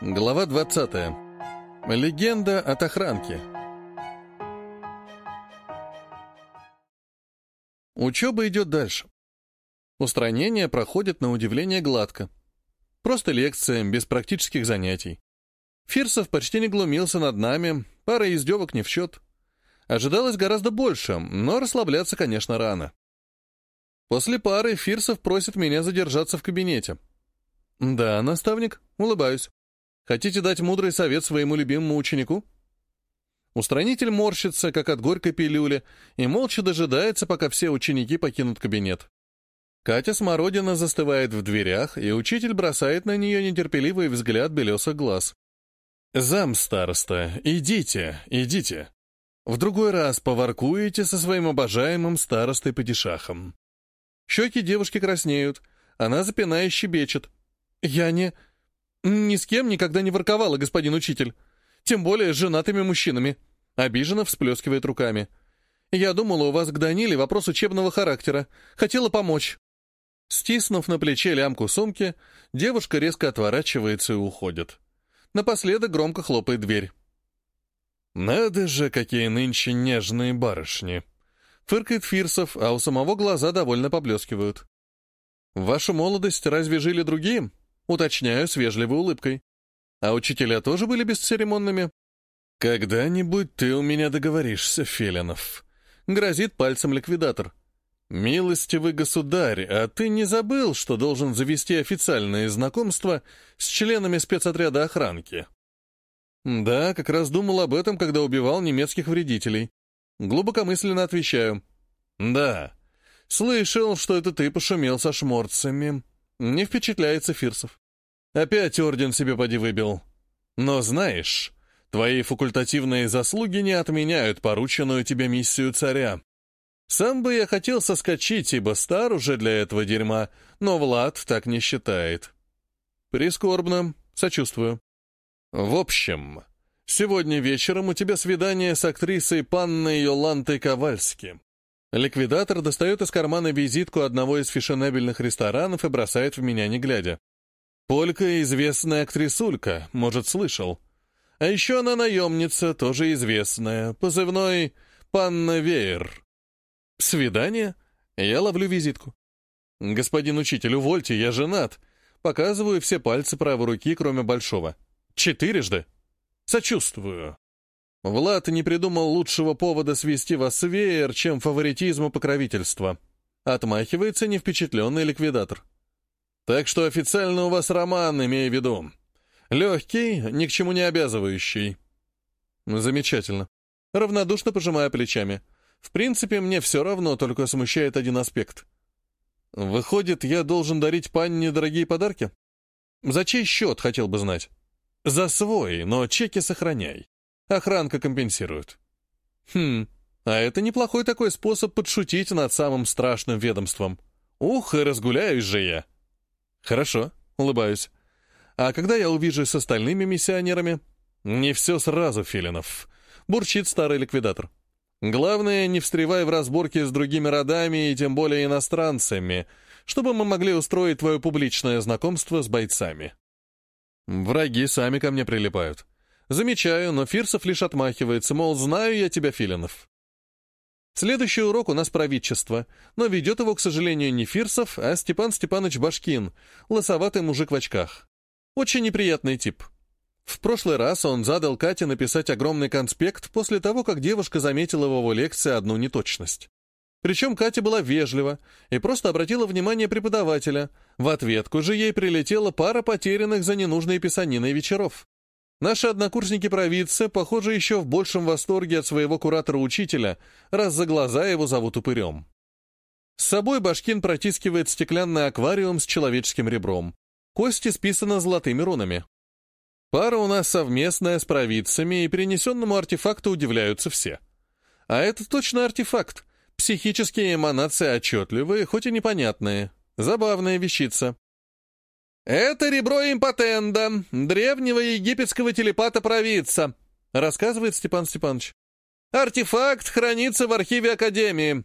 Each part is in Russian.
Глава 20. Легенда от охранки. Учеба идет дальше. Устранение проходит на удивление гладко. Просто лекция, без практических занятий. Фирсов почти не глумился над нами, пара издевок не в счет. Ожидалось гораздо больше, но расслабляться, конечно, рано. После пары Фирсов просит меня задержаться в кабинете. «Да, наставник», — улыбаюсь. «Хотите дать мудрый совет своему любимому ученику?» Устранитель морщится, как от горькой пилюли, и молча дожидается, пока все ученики покинут кабинет. Катя Смородина застывает в дверях, и учитель бросает на нее нетерпеливый взгляд белесых глаз. «Зам, староста, идите, идите. В другой раз поваркуете со своим обожаемым старостой-падишахом». Щеки девушки краснеют, она запинаясь щебечет. «Я не... ни с кем никогда не ворковала, господин учитель. Тем более с женатыми мужчинами». Обиженно всплескивает руками. «Я думала, у вас к Даниле вопрос учебного характера. Хотела помочь». Стиснув на плече лямку сумки, девушка резко отворачивается и уходит. Напоследок громко хлопает дверь. «Надо же, какие нынче нежные барышни!» Фыркает Фирсов, а у самого глаза довольно поблескивают. «В вашу молодость разве жили другие?» Уточняю с вежливой улыбкой. «А учителя тоже были бесцеремонными?» «Когда-нибудь ты у меня договоришься, Филинов», — грозит пальцем ликвидатор. «Милостивый государь, а ты не забыл, что должен завести официальные знакомства с членами спецотряда охранки?» «Да, как раз думал об этом, когда убивал немецких вредителей. Глубокомысленно отвечаю. «Да. Слышал, что это ты пошумел со шморцами. Не впечатляется Фирсов. Опять орден себе поди выбил. Но знаешь, твои факультативные заслуги не отменяют порученную тебе миссию царя. Сам бы я хотел соскочить, ибо стар уже для этого дерьма, но Влад так не считает. Прискорбно, сочувствую. В общем, сегодня вечером у тебя свидание с актрисой Панной Йолантой Ковальски. Ликвидатор достает из кармана визитку одного из фешенебельных ресторанов и бросает в меня, не глядя. Полька — известная актрисулька, может, слышал. А еще она наемница, тоже известная, позывной «Панна Веер». «Свидание?» Я ловлю визитку. «Господин учитель, увольте, я женат». Показываю все пальцы правой руки, кроме большого. «Четырежды?» «Сочувствую». Влад не придумал лучшего повода свести вас с веер, чем фаворитизм и покровительство. Отмахивается невпечатленный ликвидатор. Так что официально у вас роман, имея в виду. Легкий, ни к чему не обязывающий. Замечательно. Равнодушно пожимая плечами. В принципе, мне все равно, только смущает один аспект. Выходит, я должен дарить панне дорогие подарки? За чей счет, хотел бы знать? За свой, но чеки сохраняй. Охранка компенсирует. Хм, а это неплохой такой способ подшутить над самым страшным ведомством. Ух, и разгуляюсь же я. Хорошо, улыбаюсь. А когда я увижусь с остальными миссионерами? Не все сразу, Филинов. Бурчит старый ликвидатор. Главное, не встревай в разборки с другими родами и тем более иностранцами, чтобы мы могли устроить твое публичное знакомство с бойцами. Враги сами ко мне прилипают. Замечаю, но Фирсов лишь отмахивается, мол, знаю я тебя, Филинов. Следующий урок у нас правительство, но ведет его, к сожалению, не Фирсов, а Степан Степанович Башкин, лосоватый мужик в очках. Очень неприятный тип. В прошлый раз он задал Кате написать огромный конспект после того, как девушка заметила в его лекции одну неточность. Причем Катя была вежлива и просто обратила внимание преподавателя. В ответку же ей прилетела пара потерянных за ненужные писанины вечеров. Наши однокурсники-провидцы, похоже, еще в большем восторге от своего куратора-учителя, раз за глаза его зовут упырем. С собой Башкин протискивает стеклянный аквариум с человеческим ребром. Кости списаны золотыми рунами. Пара у нас совместная с провидцами, и перенесенному артефакту удивляются все. А это точно артефакт. Психические эманации отчетливые, хоть и непонятные. Забавная вещица. «Это ребро импотенда, древнего египетского телепата-провидца», рассказывает Степан Степанович. «Артефакт хранится в архиве Академии.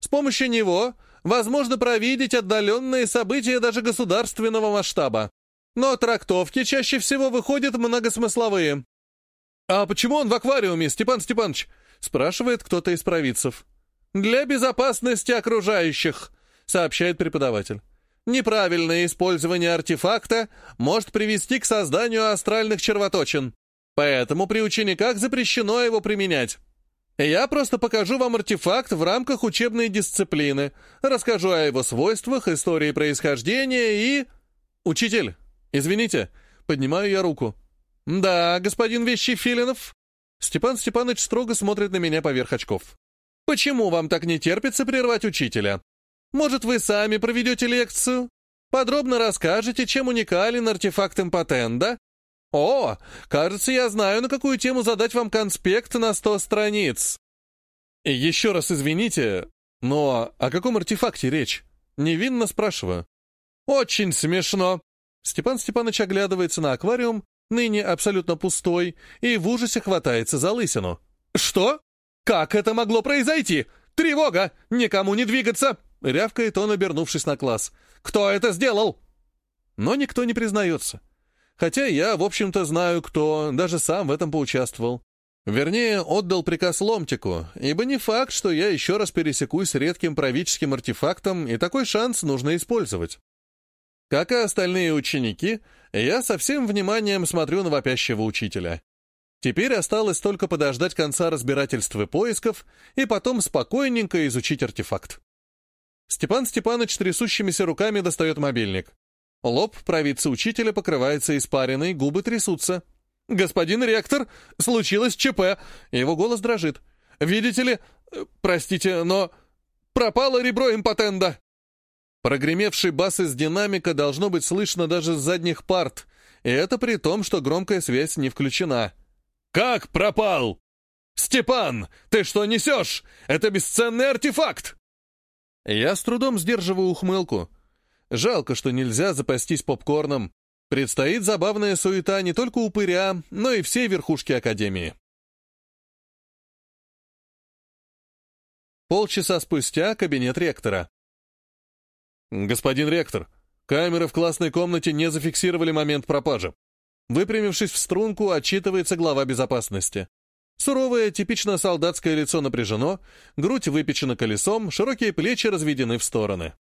С помощью него возможно провидеть отдаленные события даже государственного масштаба. но трактовки чаще всего выходят многосмысловые. «А почему он в аквариуме, Степан Степанович?» — спрашивает кто-то из провидцев. «Для безопасности окружающих», — сообщает преподаватель. «Неправильное использование артефакта может привести к созданию астральных червоточин, поэтому при учениках запрещено его применять. Я просто покажу вам артефакт в рамках учебной дисциплины, расскажу о его свойствах, истории происхождения и... Учитель, извините, поднимаю я руку. Да, господин Вещий Филинов. Степан Степанович строго смотрит на меня поверх очков. Почему вам так не терпится прервать учителя? Может, вы сами проведете лекцию? Подробно расскажете, чем уникален артефакт импотенда, «О, кажется, я знаю, на какую тему задать вам конспект на сто страниц». «Еще раз извините, но о каком артефакте речь?» Невинно спрашиваю. «Очень смешно». Степан Степанович оглядывается на аквариум, ныне абсолютно пустой, и в ужасе хватается за лысину. «Что? Как это могло произойти? Тревога! Никому не двигаться!» — рявкает он, обернувшись на класс. «Кто это сделал?» Но никто не признается. Хотя я, в общем-то, знаю, кто, даже сам в этом поучаствовал. Вернее, отдал приказ Ломтику, ибо не факт, что я еще раз пересекусь с редким правительским артефактом, и такой шанс нужно использовать. Как и остальные ученики, я со всем вниманием смотрю на вопящего учителя. Теперь осталось только подождать конца разбирательств и поисков, и потом спокойненько изучить артефакт. Степан Степанович трясущимися руками достает мобильник. Лоб провидца учителя покрывается испариной, губы трясутся. «Господин ректор, случилось ЧП!» Его голос дрожит. «Видите ли, простите, но пропало ребро импотенда!» Прогремевший бас из динамика должно быть слышно даже с задних парт, и это при том, что громкая связь не включена. «Как пропал?» «Степан, ты что несешь? Это бесценный артефакт!» Я с трудом сдерживаю ухмылку. Жалко, что нельзя запастись попкорном. Предстоит забавная суета не только упыря, но и всей верхушки Академии. Полчаса спустя кабинет ректора. «Господин ректор, камеры в классной комнате не зафиксировали момент пропажи». Выпрямившись в струнку, отчитывается глава безопасности. Суровое, типично солдатское лицо напряжено, грудь выпечена колесом, широкие плечи разведены в стороны.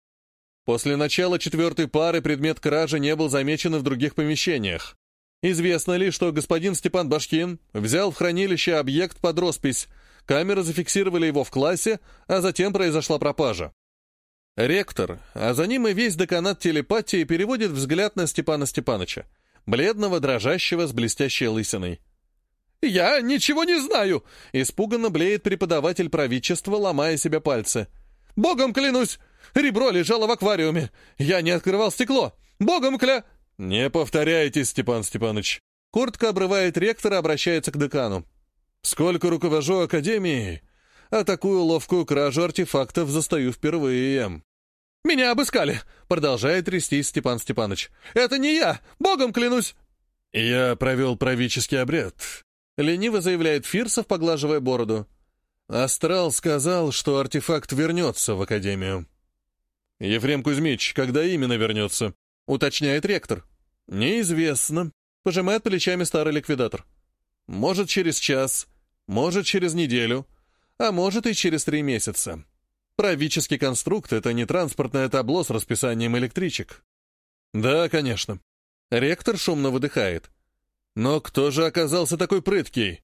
После начала четвертой пары предмет кражи не был замечен и в других помещениях. Известно ли, что господин Степан Башкин взял в хранилище объект под роспись, камеры зафиксировали его в классе, а затем произошла пропажа. Ректор, а за ним и весь деканат телепатии переводит взгляд на Степана Степановича, бледного, дрожащего, с блестящей лысиной. «Я ничего не знаю!» — испуганно блеет преподаватель правительства, ломая себе пальцы. «Богом клянусь! Ребро лежало в аквариуме. Я не открывал стекло. Богом кля...» «Не повторяйте, Степан Степанович». Куртка обрывает ректора, обращается к декану. «Сколько руковожу академией, а такую ловкую кражу артефактов застаю впервые». «Меня обыскали!» — продолжает трястись Степан Степанович. «Это не я! Богом клянусь!» «Я провел правительский обряд», — лениво заявляет Фирсов, поглаживая бороду. «Астрал сказал, что артефакт вернется в Академию». «Ефрем Кузьмич, когда именно вернется?» — уточняет ректор. «Неизвестно», — пожимает плечами старый ликвидатор. «Может, через час, может, через неделю, а может и через три месяца. Правический конструкт — это не транспортное табло с расписанием электричек». «Да, конечно». Ректор шумно выдыхает. «Но кто же оказался такой прыткий?»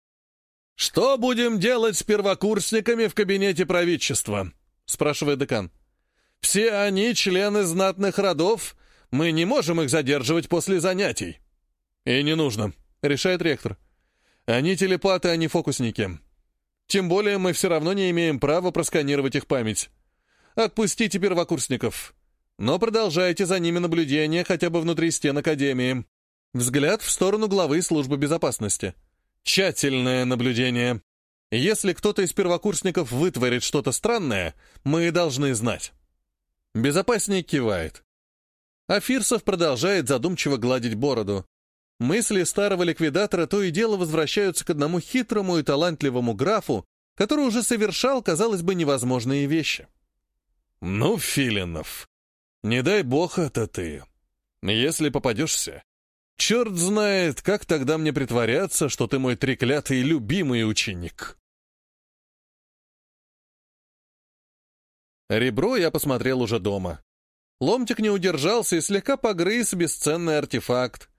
«Что будем делать с первокурсниками в кабинете правительства?» — спрашивает декан. Все они члены знатных родов, мы не можем их задерживать после занятий». «И не нужно», — решает ректор. «Они телепаты, а не фокусники. Тем более мы все равно не имеем права просканировать их память. Отпустите первокурсников, но продолжайте за ними наблюдение хотя бы внутри стен Академии». Взгляд в сторону главы службы безопасности. «Тщательное наблюдение. Если кто-то из первокурсников вытворит что-то странное, мы должны знать». Безопасник кивает. А Фирсов продолжает задумчиво гладить бороду. Мысли старого ликвидатора то и дело возвращаются к одному хитрому и талантливому графу, который уже совершал, казалось бы, невозможные вещи. «Ну, Филинов, не дай бог это ты. Если попадешься, Черт знает, как тогда мне притворяться, что ты мой треклятый любимый ученик. Ребро я посмотрел уже дома. Ломтик не удержался и слегка погрыз бесценный артефакт.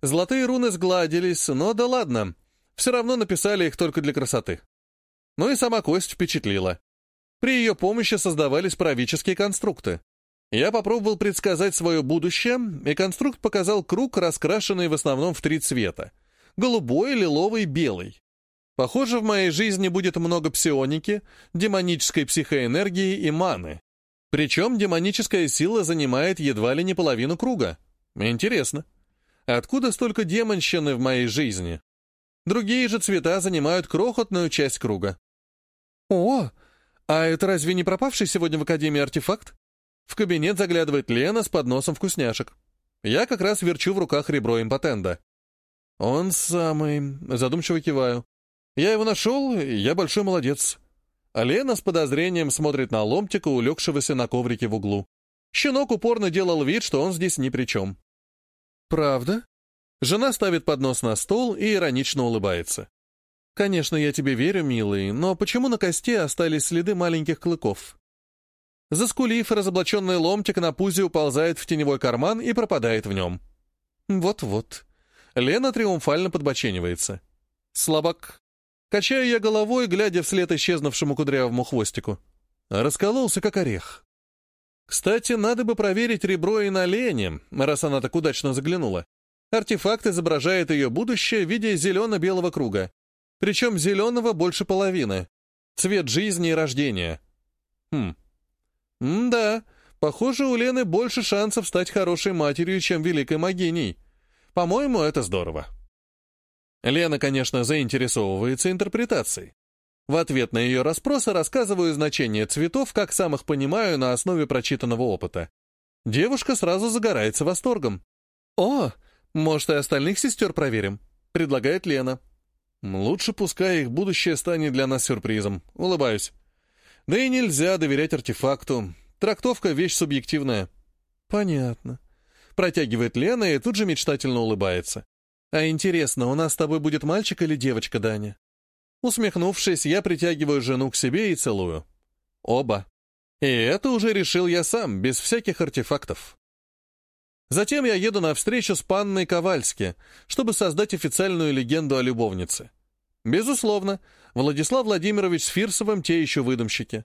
Золотые руны сгладились, но да ладно. Все равно написали их только для красоты. Ну и сама кость впечатлила. При ее помощи создавались правительские конструкты. Я попробовал предсказать свое будущее, и конструкт показал круг, раскрашенный в основном в три цвета. Голубой, лиловый, белый. Похоже, в моей жизни будет много псионики, демонической психоэнергии и маны. Причем демоническая сила занимает едва ли не половину круга. Интересно. Откуда столько демонщины в моей жизни? Другие же цвета занимают крохотную часть круга. О, а это разве не пропавший сегодня в Академии артефакт? В кабинет заглядывает Лена с подносом вкусняшек. Я как раз верчу в руках ребро импотента. Он самый... Задумчиво киваю. Я его нашел, я большой молодец. А Лена с подозрением смотрит на ломтика, улегшегося на коврике в углу. Щенок упорно делал вид, что он здесь ни при чем. «Правда?» Жена ставит поднос на стол и иронично улыбается. «Конечно, я тебе верю, милый, но почему на кости остались следы маленьких клыков?» Заскулив, разоблаченный ломтик на пузе уползает в теневой карман и пропадает в нем. Вот-вот. Лена триумфально подбоченивается. Слабак. Качаю я головой, глядя вслед исчезнувшему кудрявому хвостику. Раскололся, как орех. Кстати, надо бы проверить ребро и на Лене, раз она так удачно заглянула. Артефакт изображает ее будущее в виде зелено-белого круга. Причем зеленого больше половины. Цвет жизни и рождения. Хм, М-да, похоже, у Лены больше шансов стать хорошей матерью, чем великой могиней. По-моему, это здорово. Лена, конечно, заинтересовывается интерпретацией. В ответ на ее расспросы рассказываю значение цветов, как сам их понимаю, на основе прочитанного опыта. Девушка сразу загорается восторгом. «О, может, и остальных сестер проверим?» — предлагает Лена. «Лучше пускай их будущее станет для нас сюрпризом. Улыбаюсь. Да и нельзя доверять артефакту. Трактовка — вещь субъективная. Понятно. Протягивает Лена и тут же мечтательно улыбается. А интересно, у нас с тобой будет мальчик или девочка, Даня? Усмехнувшись, я притягиваю жену к себе и целую. Оба. И это уже решил я сам, без всяких артефактов. Затем я еду на встречу с панной Ковальски, чтобы создать официальную легенду о любовнице. Безусловно, Владислав Владимирович с Фирсовым те еще выдумщики.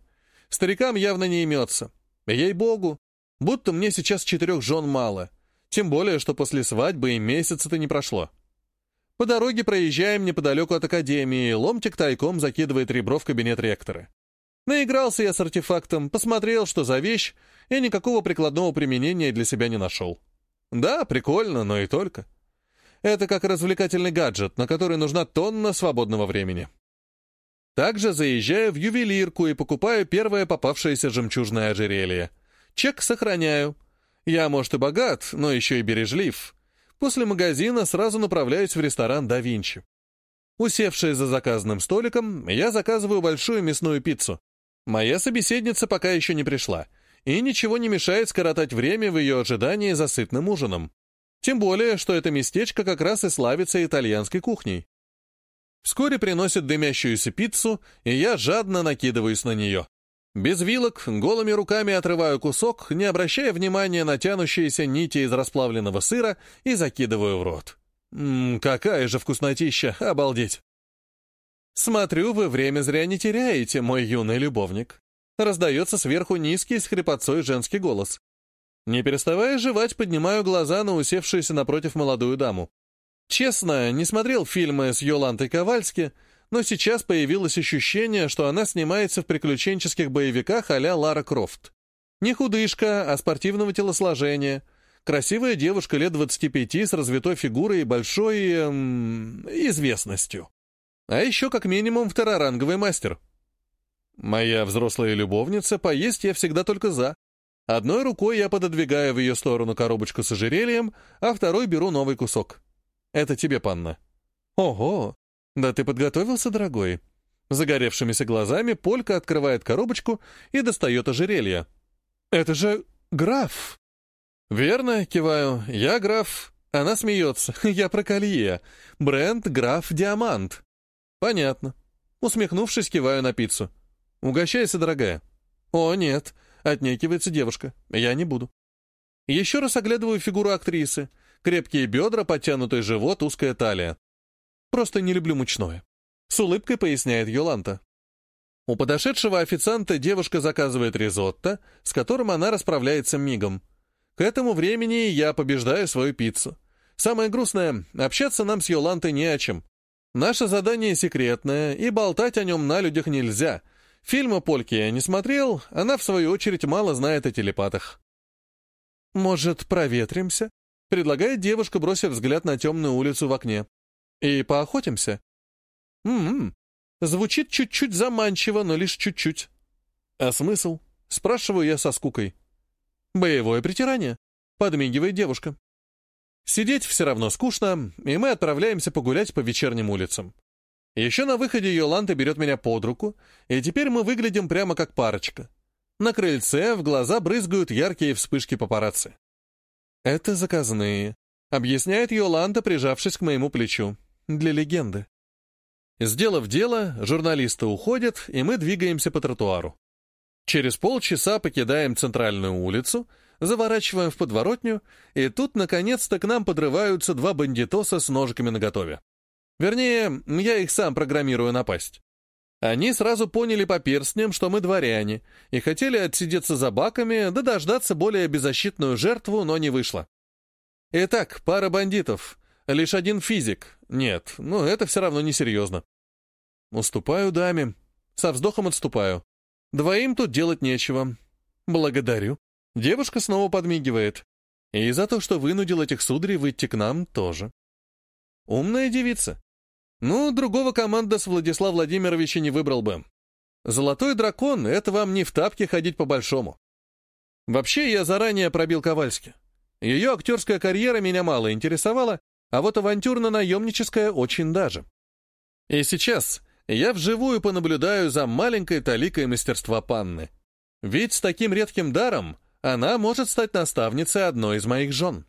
Старикам явно не имется. Ей-богу, будто мне сейчас четырех жен мало. Тем более, что после свадьбы и месяца-то не прошло. По дороге проезжаем неподалеку от академии, ломтик тайком закидывает ребро в кабинет ректора. Наигрался я с артефактом, посмотрел, что за вещь, и никакого прикладного применения для себя не нашел. Да, прикольно, но и только. Это как развлекательный гаджет, на который нужна тонна свободного времени. Также заезжаю в ювелирку и покупаю первое попавшееся жемчужное ожерелье. Чек сохраняю. Я, может, и богат, но еще и бережлив. После магазина сразу направляюсь в ресторан «Да Винчи». Усевшись за заказанным столиком, я заказываю большую мясную пиццу. Моя собеседница пока еще не пришла, и ничего не мешает скоротать время в ее ожидании за сытным ужином. Тем более, что это местечко как раз и славится итальянской кухней. Вскоре приносят дымящуюся пиццу, и я жадно накидываюсь на нее. Без вилок, голыми руками отрываю кусок, не обращая внимания на тянущиеся нити из расплавленного сыра, и закидываю в рот. Ммм, какая же вкуснотища, обалдеть! Смотрю, вы время зря не теряете, мой юный любовник. Раздается сверху низкий с хрипотцой женский голос. Не переставая жевать, поднимаю глаза на усевшуюся напротив молодую даму. Честно, не смотрел фильмы с Йолантой Ковальски, но сейчас появилось ощущение, что она снимается в приключенческих боевиках а-ля Лара Крофт. Не худышка, а спортивного телосложения. Красивая девушка лет 25 с развитой фигурой и большой... Эм, известностью. А еще как минимум второранговый мастер. Моя взрослая любовница, поесть я всегда только за. Одной рукой я пододвигаю в ее сторону коробочку с ожерельем, а второй беру новый кусок. Это тебе, панна». «Ого! Да ты подготовился, дорогой?» Загоревшимися глазами Полька открывает коробочку и достает ожерелье. «Это же граф!» «Верно», — киваю, — «я граф Она смеется. Я про колье. Бренд «Граф Диамант». Понятно. Усмехнувшись, киваю на пиццу. Угощайся, дорогая. О, нет. Отнекивается девушка. Я не буду. Еще раз оглядываю фигуру актрисы. Крепкие бедра, подтянутый живот, узкая талия. Просто не люблю мучное. С улыбкой поясняет Йоланта. У подошедшего официанта девушка заказывает ризотто, с которым она расправляется мигом. К этому времени я побеждаю свою пиццу. Самое грустное, общаться нам с Йолантой не о чем. Наше задание секретное, и болтать о нем на людях нельзя. Фильма Польки я не смотрел, она, в свою очередь, мало знает о телепатах. «Может, проветримся?» — предлагает девушка, бросив взгляд на темную улицу в окне. «И поохотимся?» «М-м-м, Звучит чуть-чуть заманчиво, но лишь чуть-чуть. А смысл? Спрашиваю я со скукой. Боевое притирание. Подмигивает девушка. Сидеть все равно скучно, и мы отправляемся погулять по вечерним улицам. Еще на выходе Йоланта берет меня под руку, и теперь мы выглядим прямо как парочка. На крыльце в глаза брызгают яркие вспышки папарацци. «Это заказные», — объясняет Йоланта, прижавшись к моему плечу. «Для легенды». Сделав дело, журналисты уходят, и мы двигаемся по тротуару. Через полчаса покидаем центральную улицу, заворачиваем в подворотню, и тут, наконец-то, к нам подрываются два бандитоса с ножиками наготове. Вернее, я их сам программирую напасть. Они сразу поняли по перстням, что мы дворяне, и хотели отсидеться за баками, да дождаться более беззащитную жертву, но не вышло. Итак, пара бандитов, лишь один физик. Нет, ну это все равно несерьезно. Уступаю даме. Со вздохом отступаю. Двоим тут делать нечего. Благодарю. Девушка снова подмигивает. И за то, что вынудил этих сударей выйти к нам, тоже. Умная девица. Ну, другого команда с Владислава Владимировича не выбрал бы. Золотой дракон — это вам не в тапке ходить по-большому. Вообще, я заранее пробил Ковальски. Ее актерская карьера меня мало интересовала, а вот авантюрно-наемническая очень даже. И сейчас я вживую понаблюдаю за маленькой таликой мастерства панны. Ведь с таким редким даром она может стать наставницей одной из моих жен.